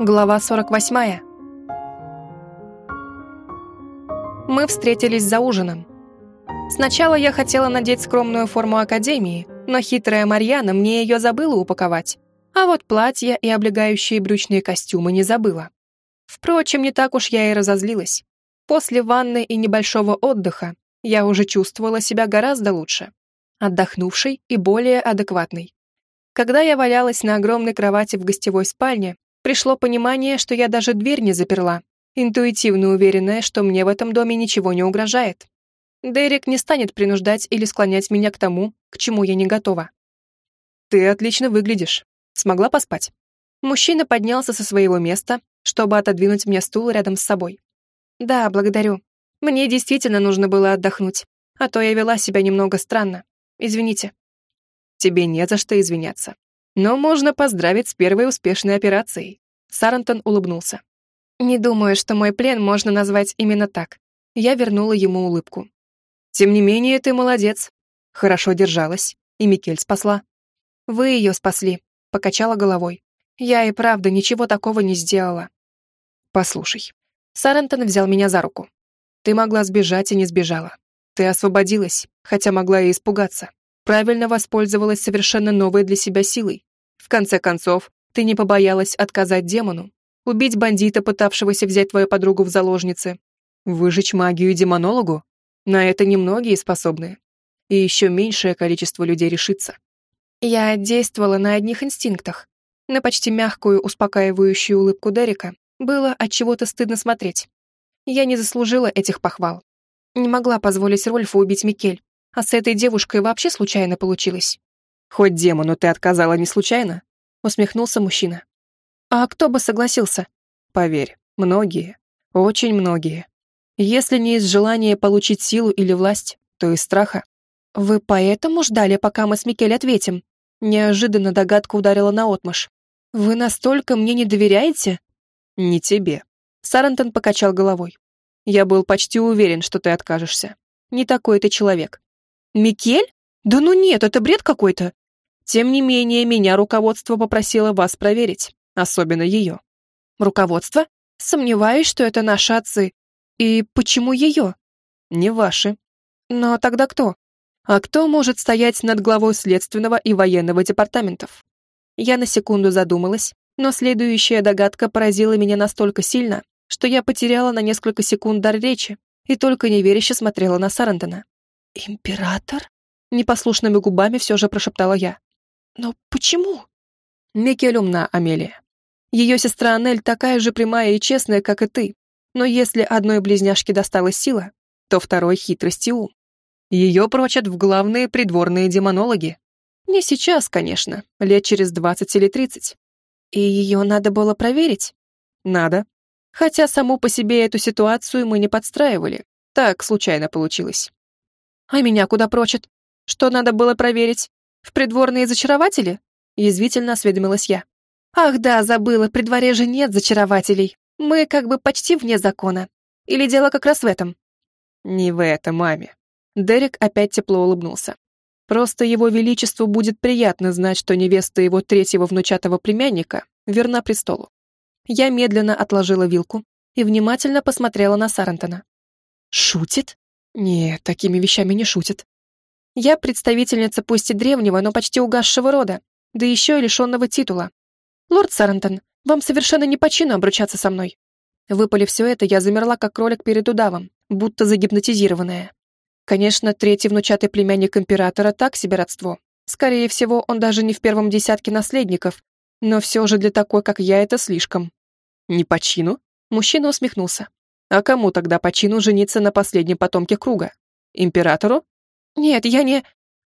Глава 48. Мы встретились за ужином. Сначала я хотела надеть скромную форму академии, но хитрая Марьяна мне ее забыла упаковать. А вот платья и облегающие брючные костюмы не забыла. Впрочем, не так уж я и разозлилась. После ванны и небольшого отдыха я уже чувствовала себя гораздо лучше. Отдохнувшей и более адекватной. Когда я валялась на огромной кровати в гостевой спальне, пришло понимание, что я даже дверь не заперла, интуитивно уверенная, что мне в этом доме ничего не угрожает. Дерек не станет принуждать или склонять меня к тому, к чему я не готова. «Ты отлично выглядишь. Смогла поспать?» Мужчина поднялся со своего места, чтобы отодвинуть мне стул рядом с собой. «Да, благодарю. Мне действительно нужно было отдохнуть, а то я вела себя немного странно. Извините». «Тебе не за что извиняться. Но можно поздравить с первой успешной операцией. Сарантон улыбнулся. Не думаю, что мой плен можно назвать именно так. Я вернула ему улыбку. Тем не менее, ты молодец. Хорошо держалась. И Микель спасла. Вы ее спасли, покачала головой. Я и правда ничего такого не сделала. Послушай. Сарантон взял меня за руку. Ты могла сбежать и не сбежала. Ты освободилась, хотя могла и испугаться правильно воспользовалась совершенно новой для себя силой. В конце концов, ты не побоялась отказать демону, убить бандита, пытавшегося взять твою подругу в заложницы, выжечь магию демонологу. На это немногие способны. И еще меньшее количество людей решится. Я действовала на одних инстинктах. На почти мягкую, успокаивающую улыбку Дерека было от чего-то стыдно смотреть. Я не заслужила этих похвал. Не могла позволить Рольфу убить Микель. А с этой девушкой вообще случайно получилось. Хоть демону ты отказала не случайно, усмехнулся мужчина. А кто бы согласился? Поверь, многие, очень многие. Если не из желания получить силу или власть, то из страха. Вы поэтому ждали, пока мы с Микель ответим? Неожиданно догадка ударила на отмаш. Вы настолько мне не доверяете? Не тебе. Сарантон покачал головой. Я был почти уверен, что ты откажешься. Не такой ты человек. Микель? Да ну нет, это бред какой-то. Тем не менее, меня руководство попросило вас проверить, особенно ее. Руководство? Сомневаюсь, что это наши отцы. И почему ее? Не ваши. Но тогда кто? А кто может стоять над главой следственного и военного департаментов? Я на секунду задумалась, но следующая догадка поразила меня настолько сильно, что я потеряла на несколько секунд дар речи и только неверяще смотрела на Сарандона. «Император?» — непослушными губами все же прошептала я. «Но почему?» Микель Амелия. Ее сестра Анель такая же прямая и честная, как и ты. Но если одной близняшке досталась сила, то второй — хитрость и ум. Ее прочат в главные придворные демонологи. Не сейчас, конечно, лет через двадцать или тридцать. И ее надо было проверить? Надо. Хотя саму по себе эту ситуацию мы не подстраивали. Так случайно получилось. А меня куда прочат? Что надо было проверить? В придворные зачарователи? Язвительно осведомилась я. Ах да, забыла, при дворе же нет зачарователей. Мы как бы почти вне закона. Или дело как раз в этом? Не в этом, маме. Дерек опять тепло улыбнулся. Просто его величеству будет приятно знать, что невеста его третьего внучатого племянника верна престолу. Я медленно отложила вилку и внимательно посмотрела на Сарантона. «Шутит?» Нет, такими вещами не шутят. Я представительница пусть и древнего, но почти угасшего рода, да еще и лишенного титула. Лорд Сарантон, вам совершенно не по чину обручаться со мной. Выпали все это, я замерла, как кролик перед удавом, будто загипнотизированная. Конечно, третий внучатый племянник императора так себе родство. Скорее всего, он даже не в первом десятке наследников, но все же для такой, как я, это слишком. Не по чину? Мужчина усмехнулся. А кому тогда по чину жениться на последнем потомке круга? Императору? Нет, я не...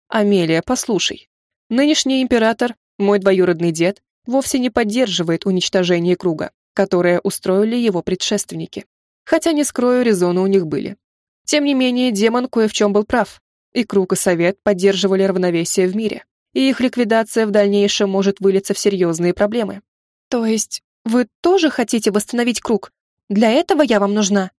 Амелия, послушай. Нынешний император, мой двоюродный дед, вовсе не поддерживает уничтожение круга, которое устроили его предшественники. Хотя, не скрою, резоны у них были. Тем не менее, демон кое в чем был прав. И круг и совет поддерживали равновесие в мире. И их ликвидация в дальнейшем может вылиться в серьезные проблемы. То есть, вы тоже хотите восстановить круг? Для этого я вам нужна?»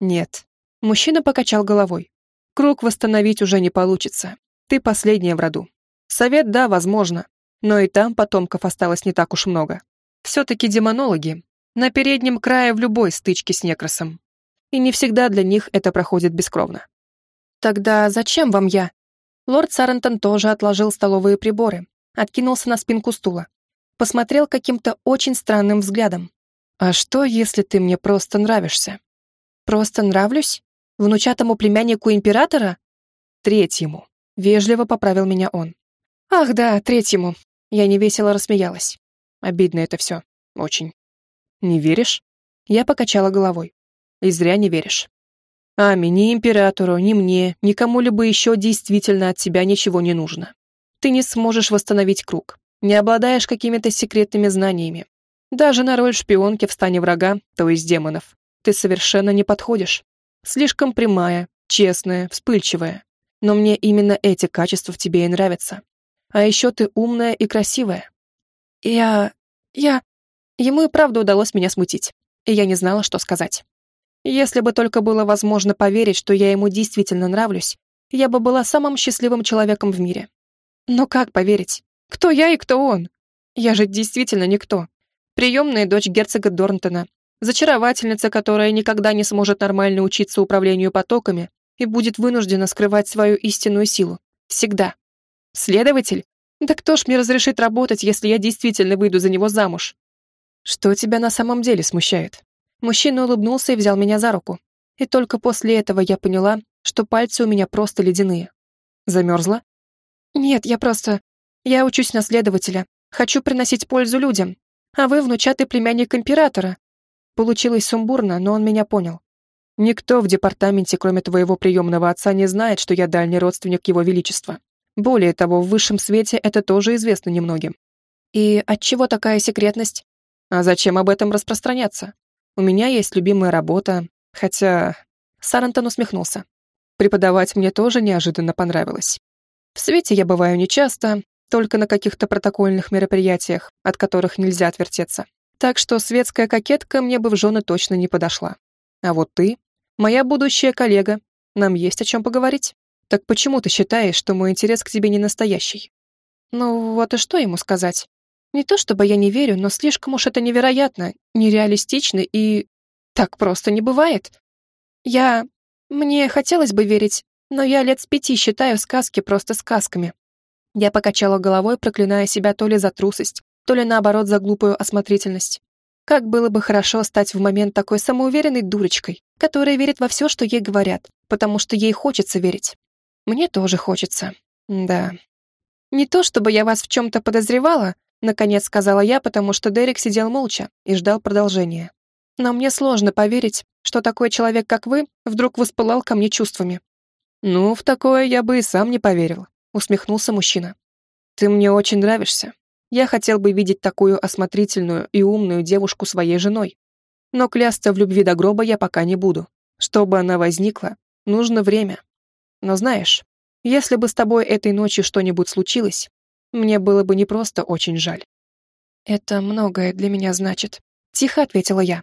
«Нет». Мужчина покачал головой. «Круг восстановить уже не получится. Ты последняя в роду. Совет, да, возможно. Но и там потомков осталось не так уж много. Все-таки демонологи на переднем крае в любой стычке с некросом. И не всегда для них это проходит бескровно. Тогда зачем вам я? Лорд Сарентон тоже отложил столовые приборы, откинулся на спинку стула, посмотрел каким-то очень странным взглядом. «А что, если ты мне просто нравишься?» «Просто нравлюсь? Внучатому племяннику императора?» «Третьему», — вежливо поправил меня он. «Ах да, третьему». Я невесело рассмеялась. Обидно это все. Очень. «Не веришь?» Я покачала головой. «И зря не веришь. Ами, ни императору, ни мне, никому либо еще действительно от тебя ничего не нужно. Ты не сможешь восстановить круг, не обладаешь какими-то секретными знаниями. Даже на роль шпионки в стане врага, то есть демонов, ты совершенно не подходишь. Слишком прямая, честная, вспыльчивая. Но мне именно эти качества в тебе и нравятся. А еще ты умная и красивая. Я... я... Ему и правда удалось меня смутить, и я не знала, что сказать. Если бы только было возможно поверить, что я ему действительно нравлюсь, я бы была самым счастливым человеком в мире. Но как поверить? Кто я и кто он? Я же действительно никто. Приемная дочь герцога Дорнтона, зачаровательница, которая никогда не сможет нормально учиться управлению потоками и будет вынуждена скрывать свою истинную силу. Всегда. Следователь? Да кто ж мне разрешит работать, если я действительно выйду за него замуж? Что тебя на самом деле смущает? Мужчина улыбнулся и взял меня за руку. И только после этого я поняла, что пальцы у меня просто ледяные. Замерзла? Нет, я просто... Я учусь на следователя. Хочу приносить пользу людям. А вы внучатый племянник императора. Получилось сумбурно, но он меня понял. Никто в департаменте, кроме твоего приемного отца, не знает, что я дальний родственник его величества. Более того, в высшем свете это тоже известно немногим. И от чего такая секретность? А зачем об этом распространяться? У меня есть любимая работа, хотя...» Сарантон усмехнулся. «Преподавать мне тоже неожиданно понравилось. В свете я бываю нечасто, только на каких-то протокольных мероприятиях, от которых нельзя отвертеться. Так что светская кокетка мне бы в жены точно не подошла. А вот ты, моя будущая коллега, нам есть о чем поговорить. Так почему ты считаешь, что мой интерес к тебе не настоящий? Ну вот и что ему сказать? Не то чтобы я не верю, но слишком уж это невероятно, нереалистично и... Так просто не бывает. Я... Мне хотелось бы верить, но я лет с пяти считаю сказки просто сказками. Я покачала головой, проклиная себя то ли за трусость, то ли наоборот за глупую осмотрительность. Как было бы хорошо стать в момент такой самоуверенной дурочкой, которая верит во все, что ей говорят, потому что ей хочется верить. Мне тоже хочется. Да. Не то, чтобы я вас в чем-то подозревала, Наконец сказала я, потому что Дерек сидел молча и ждал продолжения. Но мне сложно поверить, что такой человек, как вы, вдруг воспылал ко мне чувствами. «Ну, в такое я бы и сам не поверил», — усмехнулся мужчина. «Ты мне очень нравишься. Я хотел бы видеть такую осмотрительную и умную девушку своей женой. Но клясться в любви до гроба я пока не буду. Чтобы она возникла, нужно время. Но знаешь, если бы с тобой этой ночью что-нибудь случилось, мне было бы не просто очень жаль. «Это многое для меня значит», — тихо ответила я.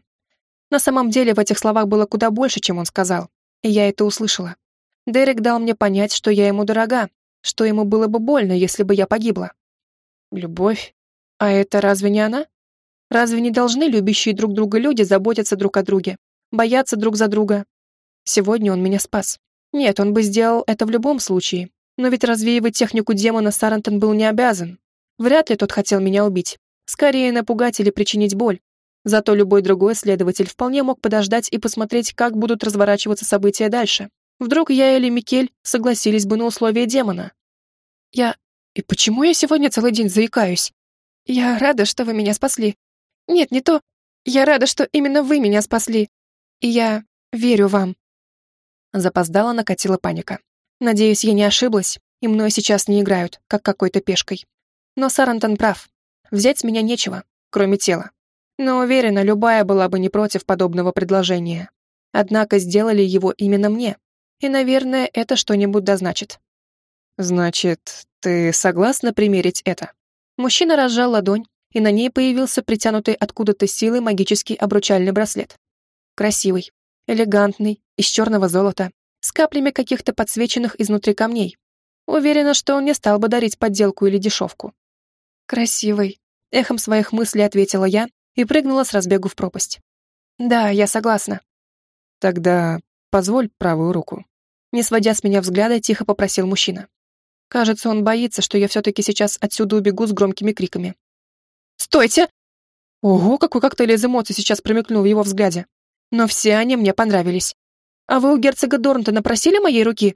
На самом деле в этих словах было куда больше, чем он сказал, и я это услышала. Дерек дал мне понять, что я ему дорога, что ему было бы больно, если бы я погибла. Любовь? А это разве не она? Разве не должны любящие друг друга люди заботиться друг о друге, бояться друг за друга? Сегодня он меня спас. Нет, он бы сделал это в любом случае, но ведь развеивать технику демона Сарантон был не обязан. Вряд ли тот хотел меня убить. Скорее напугать или причинить боль. Зато любой другой следователь вполне мог подождать и посмотреть, как будут разворачиваться события дальше. Вдруг я или Микель согласились бы на условия демона. Я... И почему я сегодня целый день заикаюсь? Я рада, что вы меня спасли. Нет, не то. Я рада, что именно вы меня спасли. И я верю вам. Запоздала накатила паника. Надеюсь, я не ошиблась, и мной сейчас не играют, как какой-то пешкой. Но Сарантон прав. Взять с меня нечего, кроме тела. Но уверена, любая была бы не против подобного предложения. Однако сделали его именно мне. И, наверное, это что-нибудь дозначит. «Значит, ты согласна примерить это?» Мужчина разжал ладонь, и на ней появился притянутый откуда-то силой магический обручальный браслет. Красивый, элегантный, из черного золота, с каплями каких-то подсвеченных изнутри камней. Уверена, что он не стал бы дарить подделку или дешевку. «Красивый», — эхом своих мыслей ответила я, и прыгнула с разбегу в пропасть. «Да, я согласна». «Тогда позволь правую руку». Не сводя с меня взгляда, тихо попросил мужчина. Кажется, он боится, что я все-таки сейчас отсюда убегу с громкими криками. «Стойте!» Ого, какой коктейль из эмоций сейчас промелькнул в его взгляде. Но все они мне понравились. А вы у герцога Дорнта напросили моей руки?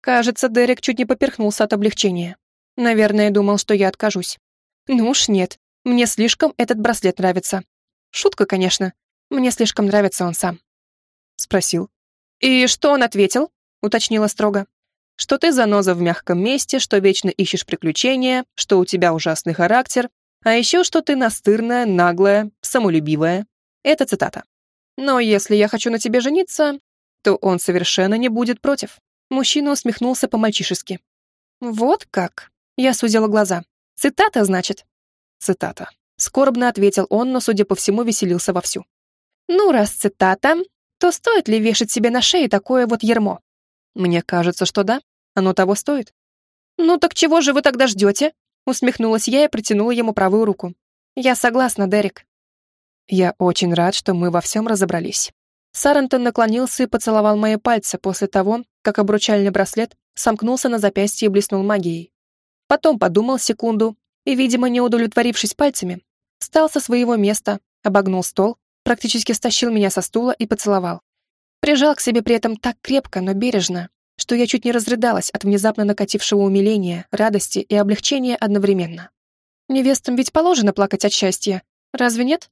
Кажется, Дерек чуть не поперхнулся от облегчения. Наверное, думал, что я откажусь. Ну уж нет, мне слишком этот браслет нравится. Шутка, конечно. Мне слишком нравится он сам. Спросил. И что он ответил? Уточнила строго. Что ты заноза в мягком месте, что вечно ищешь приключения, что у тебя ужасный характер, а еще что ты настырная, наглая, самолюбивая. Это цитата. Но если я хочу на тебе жениться, то он совершенно не будет против. Мужчина усмехнулся по-мальчишески. Вот как? Я сузила глаза. Цитата, значит? Цитата. Скорбно ответил он, но, судя по всему, веселился вовсю. Ну, раз цитата, то стоит ли вешать себе на шее такое вот ермо? Мне кажется, что да. Оно того стоит. Ну так чего же вы тогда ждете? Усмехнулась я и протянула ему правую руку. Я согласна, Дерек. Я очень рад, что мы во всем разобрались. Сарентон наклонился и поцеловал мои пальцы после того, как обручальный браслет сомкнулся на запястье и блеснул магией. Потом подумал секунду и, видимо, не удовлетворившись пальцами, встал со своего места, обогнул стол, практически стащил меня со стула и поцеловал. Прижал к себе при этом так крепко, но бережно, что я чуть не разрыдалась от внезапно накатившего умиления, радости и облегчения одновременно. Невестам ведь положено плакать от счастья, разве нет?